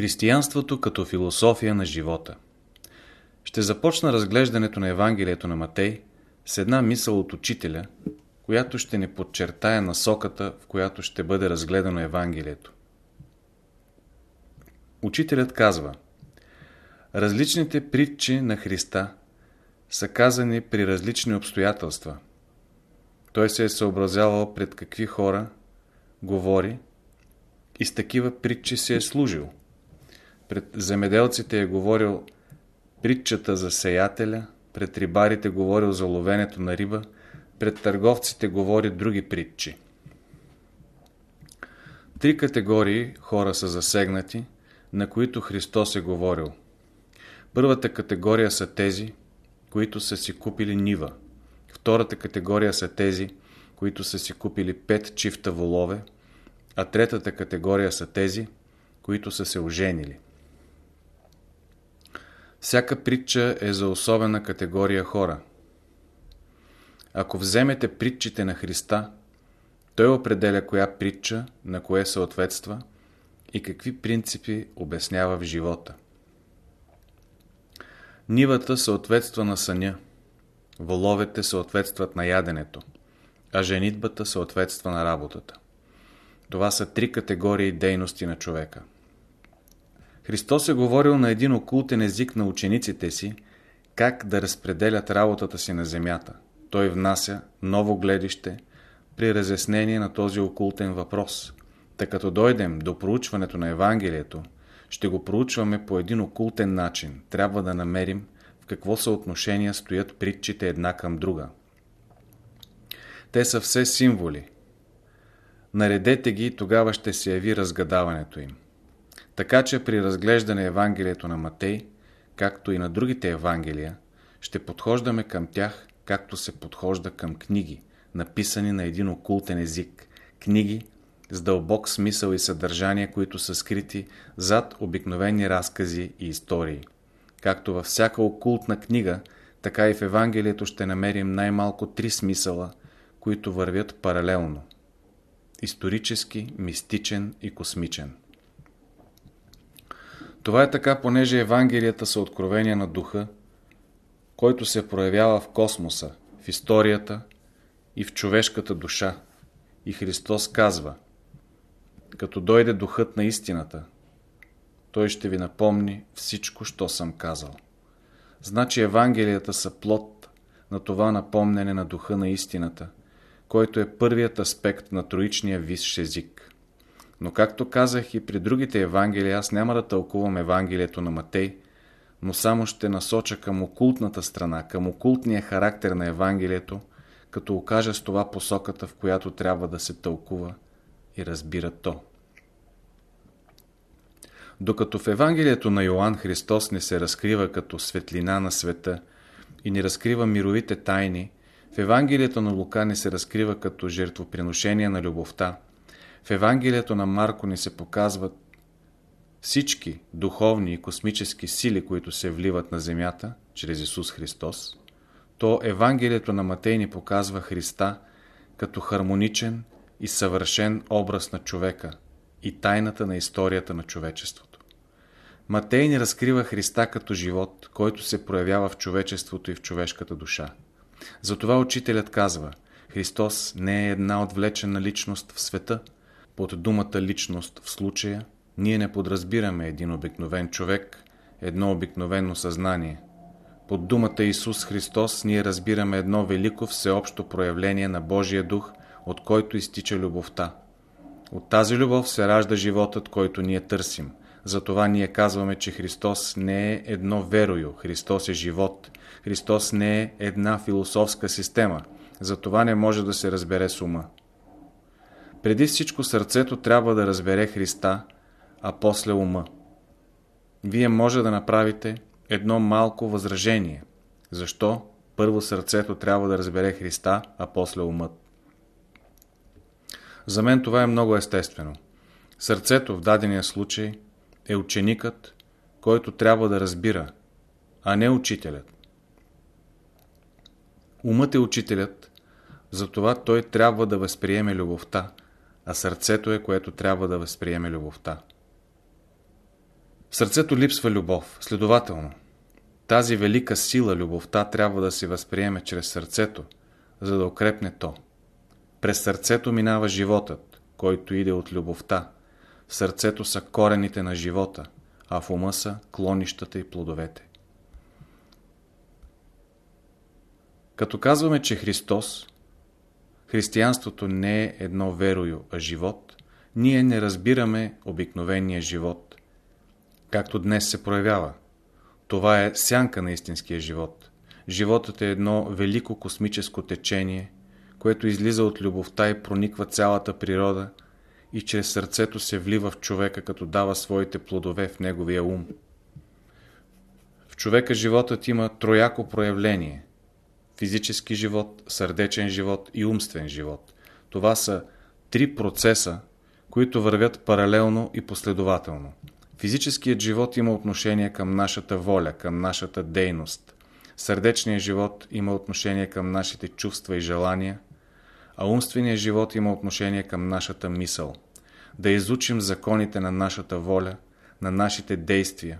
Християнството като философия на живота Ще започна разглеждането на Евангелието на Матей с една мисъл от учителя, която ще ни подчертая насоката, в която ще бъде разгледано Евангелието. Учителят казва Различните притчи на Христа са казани при различни обстоятелства. Той се е съобразявал пред какви хора говори и с такива притчи се е служил. Пред земеделците е говорил притчата за сеятеля, пред рибарите говорил за ловенето на риба, пред търговците говори други притчи. Три категории хора са засегнати, на които Христос е говорил. Първата категория са тези, които са си купили нива. Втората категория са тези, които са си купили пет чифта волове, а третата категория са тези, които са се оженили. Всяка притча е за особена категория хора. Ако вземете притчите на Христа, Той определя коя притча на кое съответства и какви принципи обяснява в живота. Нивата съответства на съня, воловете съответстват на яденето, а женитбата съответства на работата. Това са три категории дейности на човека. Христос е говорил на един окултен език на учениците си, как да разпределят работата си на земята. Той внася ново гледище при разяснение на този окултен въпрос. Така като дойдем до проучването на Евангелието, ще го проучваме по един окултен начин. Трябва да намерим в какво съотношение стоят притчите една към друга. Те са все символи. Наредете ги тогава ще се яви разгадаването им. Така че при разглеждане Евангелието на Матей, както и на другите Евангелия, ще подхождаме към тях, както се подхожда към книги, написани на един окултен език. Книги с дълбок смисъл и съдържание, които са скрити зад обикновени разкази и истории. Както във всяка окултна книга, така и в Евангелието ще намерим най-малко три смисъла, които вървят паралелно. Исторически, мистичен и космичен. Това е така, понеже Евангелията са откровения на духа, който се проявява в космоса, в историята и в човешката душа. И Христос казва, като дойде духът на истината, той ще ви напомни всичко, що съм казал. Значи Евангелията са плод на това напомнене на духа на истината, който е първият аспект на троичния висш език. Но както казах и при другите Евангелия, аз няма да тълкувам Евангелието на Матей, но само ще насоча към окултната страна, към окултния характер на Евангелието, като окажа с това посоката, в която трябва да се тълкува и разбира то. Докато в Евангелието на Йоанн Христос не се разкрива като светлина на света и не разкрива мировите тайни, в Евангелието на Лука не се разкрива като жертвоприношение на любовта, в Евангелието на Марко ни се показват всички духовни и космически сили, които се вливат на земята чрез Исус Христос, то Евангелието на Матей ни показва Христа като хармоничен и съвършен образ на човека и тайната на историята на човечеството. Матей ни разкрива Христа като живот, който се проявява в човечеството и в човешката душа. Затова учителят казва, Христос не е една отвлечена личност в света, под думата личност в случая ние не подразбираме един обикновен човек, едно обикновено съзнание. Под думата Исус Христос ние разбираме едно велико всеобщо проявление на Божия дух, от който изтича любовта. От тази любов се ражда животът, който ние търсим. Затова ние казваме, че Христос не е едно верою, Христос е живот. Христос не е една философска система. Затова не може да се разбере с ума. Преди всичко сърцето трябва да разбере Христа, а после ума. Вие може да направите едно малко възражение. Защо първо сърцето трябва да разбере Христа, а после умът? За мен това е много естествено. Сърцето в дадения случай е ученикът, който трябва да разбира, а не учителят. Умът е учителят, затова той трябва да възприеме любовта, а сърцето е, което трябва да възприеме любовта. сърцето липсва любов. Следователно, тази велика сила, любовта, трябва да се възприеме чрез сърцето, за да укрепне то. През сърцето минава животът, който иде от любовта. В сърцето са корените на живота, а в ума са клонищата и плодовете. Като казваме, че Христос, християнството не е едно верою, а живот, ние не разбираме обикновения живот, както днес се проявява. Това е сянка на истинския живот. Животът е едно велико космическо течение, което излиза от любовта и прониква цялата природа и чрез сърцето се влива в човека, като дава своите плодове в неговия ум. В човека животът има трояко проявление – физически живот, сърдечен живот и умствен живот. Това са три процеса, които вървят паралелно и последователно. Физическият живот има отношение към нашата воля, към нашата дейност. Сърдечният живот има отношение към нашите чувства и желания, а умственият живот има отношение към нашата мисъл. Да изучим законите на нашата воля, на нашите действия,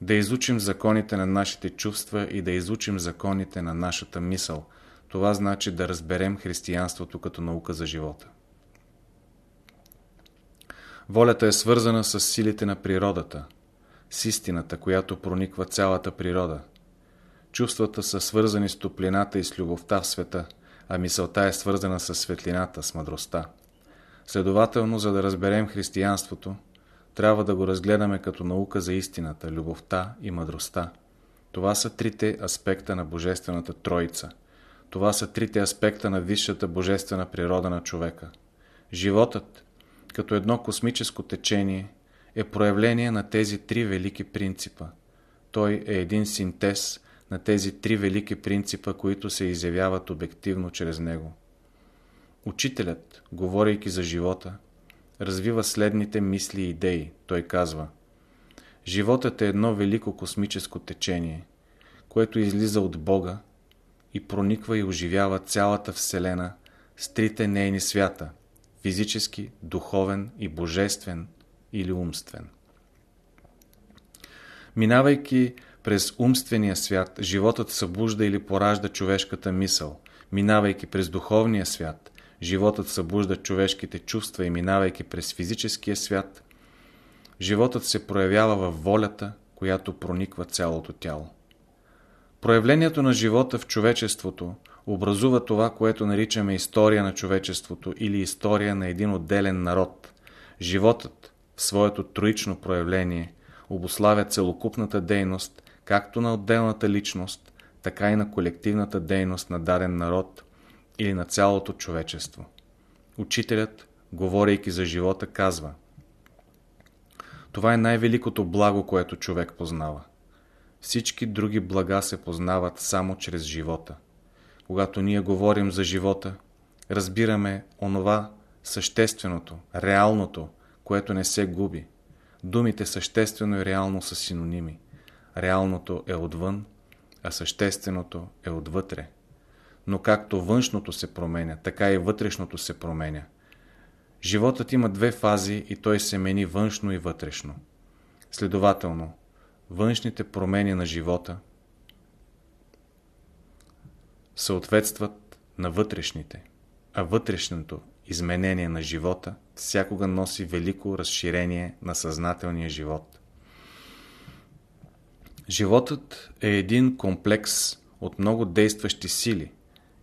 да изучим законите на нашите чувства и да изучим законите на нашата мисъл. Това значи да разберем християнството като наука за живота. Волята е свързана с силите на природата, с истината, която прониква цялата природа. Чувствата са свързани с топлината и с любовта в света, а мисълта е свързана с светлината, с мъдростта. Следователно, за да разберем християнството, трябва да го разгледаме като наука за истината, любовта и мъдростта. Това са трите аспекта на Божествената Троица. Това са трите аспекта на висшата божествена природа на човека. Животът, като едно космическо течение, е проявление на тези три велики принципа. Той е един синтез на тези три велики принципа, които се изявяват обективно чрез него. Учителят, говорейки за живота, развива следните мисли и идеи. Той казва Животът е едно велико космическо течение, което излиза от Бога и прониква и оживява цялата Вселена с трите нейни свята – физически, духовен и божествен или умствен. Минавайки през умствения свят, животът събужда или поражда човешката мисъл. Минавайки през духовния свят, животът събужда човешките чувства и минавайки през физическия свят, животът се проявява във волята, която прониква цялото тяло. Проявлението на живота в човечеството образува това, което наричаме история на човечеството или история на един отделен народ. Животът в своето троично проявление обославя целокупната дейност както на отделната личност, така и на колективната дейност на даден народ или на цялото човечество. Учителят, говорейки за живота, казва Това е най-великото благо, което човек познава. Всички други блага се познават само чрез живота. Когато ние говорим за живота, разбираме онова същественото, реалното, което не се губи. Думите съществено и реално са синоними. Реалното е отвън, а същественото е отвътре. Но както външното се променя, така и вътрешното се променя. Животът има две фази и той се мени външно и вътрешно. Следователно, външните промени на живота съответстват на вътрешните, а вътрешното изменение на живота всякога носи велико разширение на съзнателния живот. Животът е един комплекс от много действащи сили.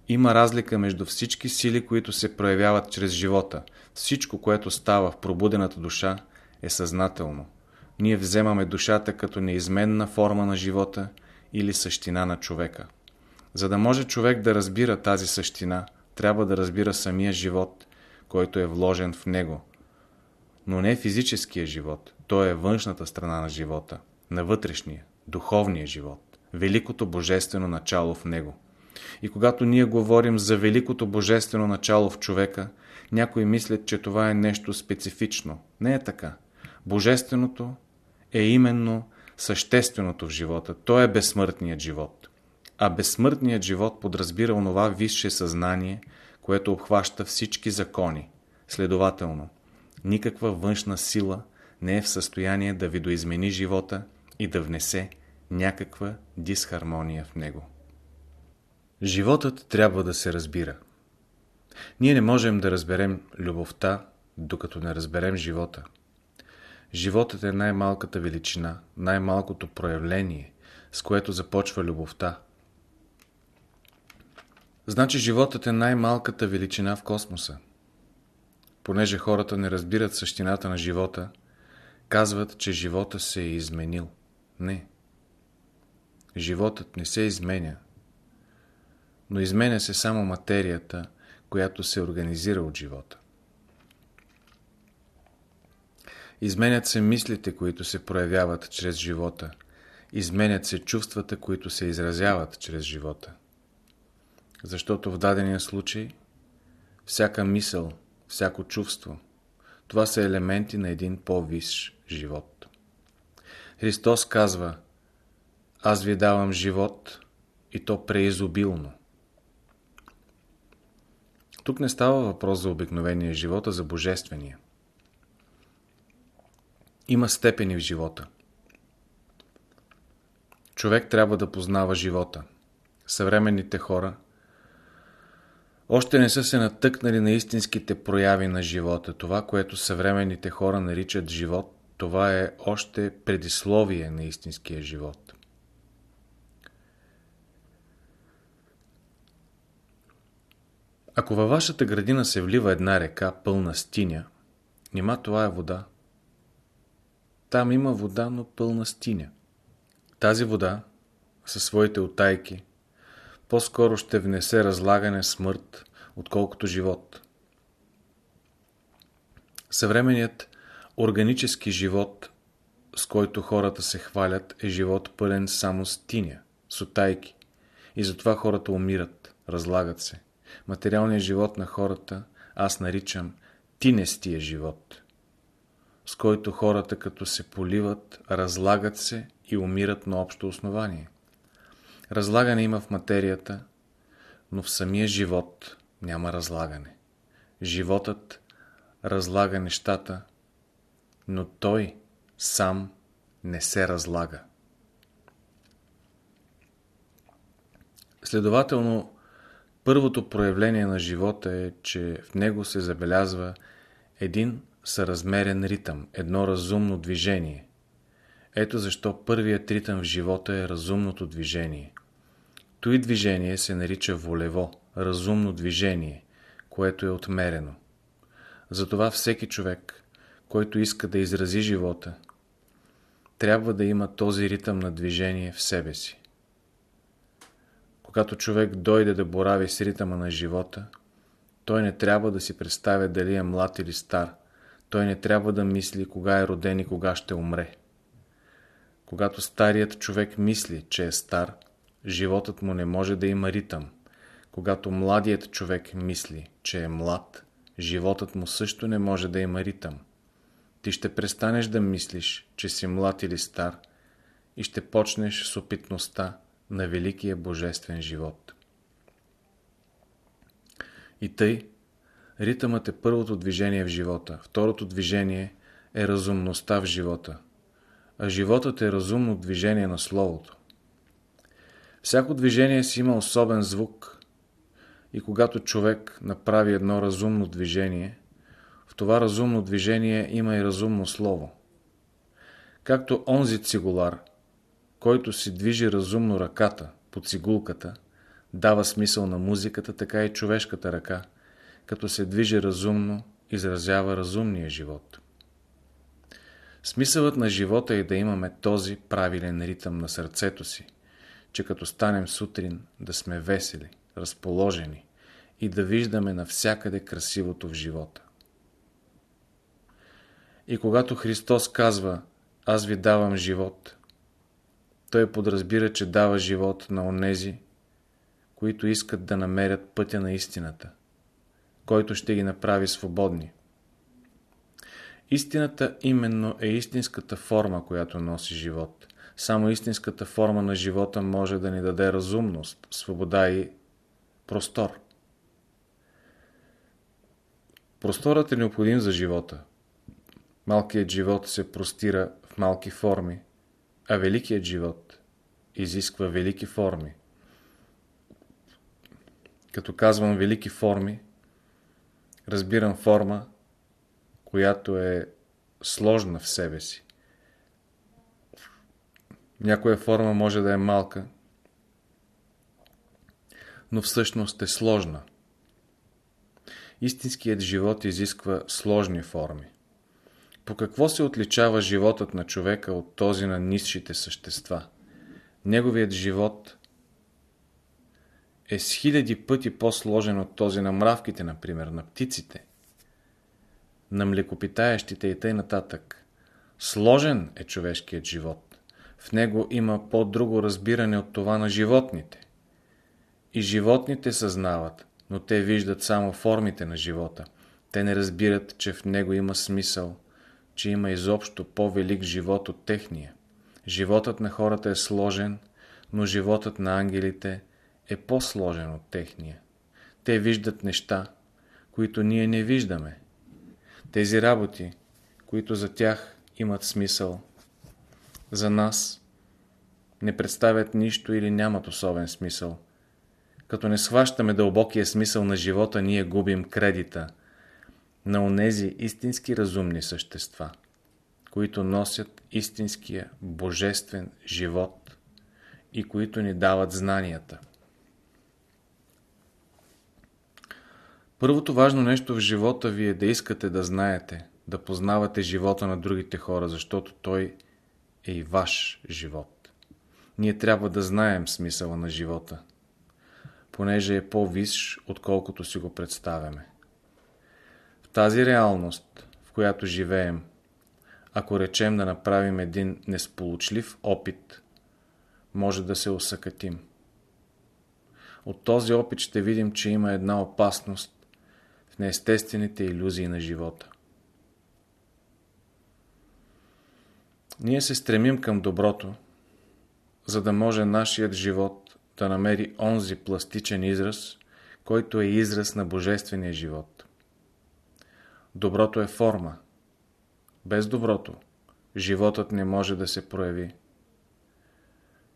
Има разлика между всички сили, които се проявяват чрез живота. Всичко, което става в пробудената душа, е съзнателно. Ние вземаме душата като неизменна форма на живота или същина на човека. За да може човек да разбира тази същина, трябва да разбира самия живот, който е вложен в него. Но не физическия живот, то е външната страна на живота, на вътрешния, духовния живот, великото божествено начало в него. И когато ние говорим за великото божествено начало в човека, някои мислят, че това е нещо специфично. Не е така. Божественото е именно същественото в живота. То е безсмъртният живот. А безсмъртният живот подразбира онова висше съзнание, което обхваща всички закони. Следователно, никаква външна сила не е в състояние да видоизмени живота и да внесе някаква дисхармония в него. Животът трябва да се разбира. Ние не можем да разберем любовта, докато не разберем живота. Животът е най-малката величина, най-малкото проявление, с което започва любовта. Значи животът е най-малката величина в космоса. Понеже хората не разбират същината на живота, казват, че живота се е изменил. Не. Животът не се изменя, но изменя се само материята, която се организира от живота. Изменят се мислите, които се проявяват чрез живота. Изменят се чувствата, които се изразяват чрез живота. Защото в дадения случай всяка мисъл, всяко чувство, това са елементи на един по-висш живот. Христос казва Аз ви давам живот и то преизобилно. Тук не става въпрос за обикновения живот, а за божествения. Има степени в живота. Човек трябва да познава живота. Съвременните хора още не са се натъкнали на истинските прояви на живота. Това, което съвременните хора наричат живот, това е още предисловие на истинския живот. Ако във вашата градина се влива една река, пълна с тиня, нима това е вода. Там има вода, но пълна с тиня. Тази вода, със своите отайки, по-скоро ще внесе разлагане смърт, отколкото живот. Съвременният органически живот, с който хората се хвалят, е живот пълен само с тиня, с отайки. И затова хората умират, разлагат се. Материалният живот на хората аз наричам тинестия живот, с който хората като се поливат, разлагат се и умират на общо основание. Разлагане има в материята, но в самия живот няма разлагане. Животът разлага нещата, но той сам не се разлага. Следователно, Първото проявление на живота е, че в него се забелязва един съразмерен ритъм, едно разумно движение. Ето защо първият ритъм в живота е разумното движение. Той движение се нарича волево, разумно движение, което е отмерено. Затова всеки човек, който иска да изрази живота, трябва да има този ритъм на движение в себе си. Когато човек дойде да борави с ритъма на живота, той не трябва да си представя дали е млад или стар. Той не трябва да мисли кога е роден и кога ще умре. Когато старият човек мисли, че е стар, животът му не може да има ритъм. Когато младият човек мисли, че е млад, животът му също не може да има ритъм. Ти ще престанеш да мислиш, че си млад или стар и ще почнеш с опитността на великия божествен живот. И тъй, ритъмът е първото движение в живота, второто движение е разумността в живота, а животът е разумно движение на Словото. Всяко движение си има особен звук и когато човек направи едно разумно движение, в това разумно движение има и разумно слово. Както онзи цигулар – който си движи разумно ръката по цигулката, дава смисъл на музиката, така и човешката ръка, като се движи разумно, изразява разумния живот. Смисълът на живота е да имаме този правилен ритъм на сърцето си, че като станем сутрин да сме весели, разположени и да виждаме навсякъде красивото в живота. И когато Христос казва «Аз ви давам живот», той подразбира, че дава живот на онези, които искат да намерят пътя на истината, който ще ги направи свободни. Истината именно е истинската форма, която носи живот. Само истинската форма на живота може да ни даде разумност, свобода и простор. Просторът е необходим за живота. Малкият живот се простира в малки форми, а великият живот изисква велики форми. Като казвам велики форми, разбирам форма, която е сложна в себе си. Някоя форма може да е малка, но всъщност е сложна. Истинският живот изисква сложни форми. По какво се отличава животът на човека от този на низшите същества? Неговият живот е с хиляди пъти по-сложен от този на мравките, например, на птиците, на млекопитаещите и нататък. Сложен е човешкият живот. В него има по-друго разбиране от това на животните. И животните съзнават, но те виждат само формите на живота. Те не разбират, че в него има смисъл, че има изобщо по-велик живот от техния. Животът на хората е сложен, но животът на ангелите е по-сложен от техния. Те виждат неща, които ние не виждаме. Тези работи, които за тях имат смисъл, за нас не представят нищо или нямат особен смисъл. Като не схващаме дълбокия смисъл на живота, ние губим кредита на онези истински разумни същества, които носят истинския божествен живот и които ни дават знанията. Първото важно нещо в живота ви е да искате да знаете, да познавате живота на другите хора, защото той е и ваш живот. Ние трябва да знаем смисъла на живота, понеже е по-висш, отколкото си го представяме. Тази реалност, в която живеем, ако речем да направим един несполучлив опит, може да се усъкатим. От този опит ще видим, че има една опасност в неестествените иллюзии на живота. Ние се стремим към доброто, за да може нашият живот да намери онзи пластичен израз, който е израз на божествения живот. Доброто е форма. Без доброто животът не може да се прояви.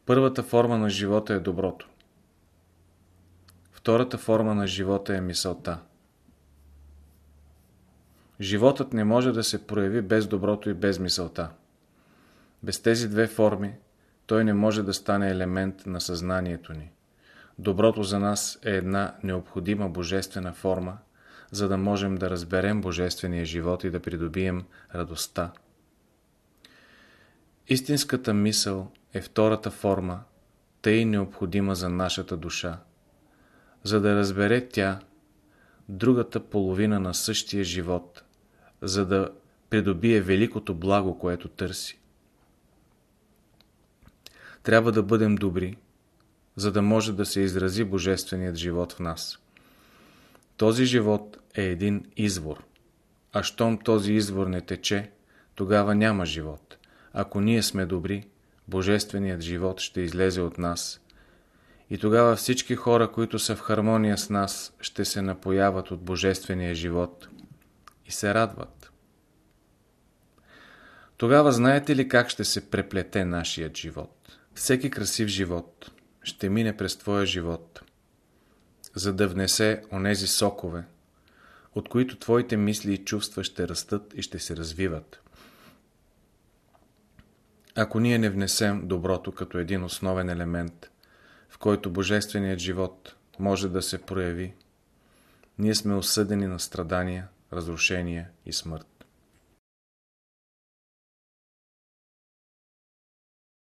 Първата форма на живота е доброто. Втората форма на живота е мисълта. Животът не може да се прояви без доброто и без мисълта. Без тези две форми той не може да стане елемент на съзнанието ни. Доброто за нас е една необходима божествена форма, за да можем да разберем божествения живот и да придобием радостта. Истинската мисъл е втората форма, тъй необходима за нашата душа. За да разбере тя другата половина на същия живот, за да придобие великото благо, което търси. Трябва да бъдем добри, за да може да се изрази Божественият живот в нас. Този живот е един извор, а щом този извор не тече, тогава няма живот. Ако ние сме добри, Божественият живот ще излезе от нас и тогава всички хора, които са в хармония с нас, ще се напояват от Божествения живот и се радват. Тогава знаете ли как ще се преплете нашият живот? Всеки красив живот ще мине през твоя живот, за да внесе онези сокове, от които твоите мисли и чувства ще растат и ще се развиват. Ако ние не внесем доброто като един основен елемент, в който божественият живот може да се прояви, ние сме осъдени на страдания, разрушения и смърт.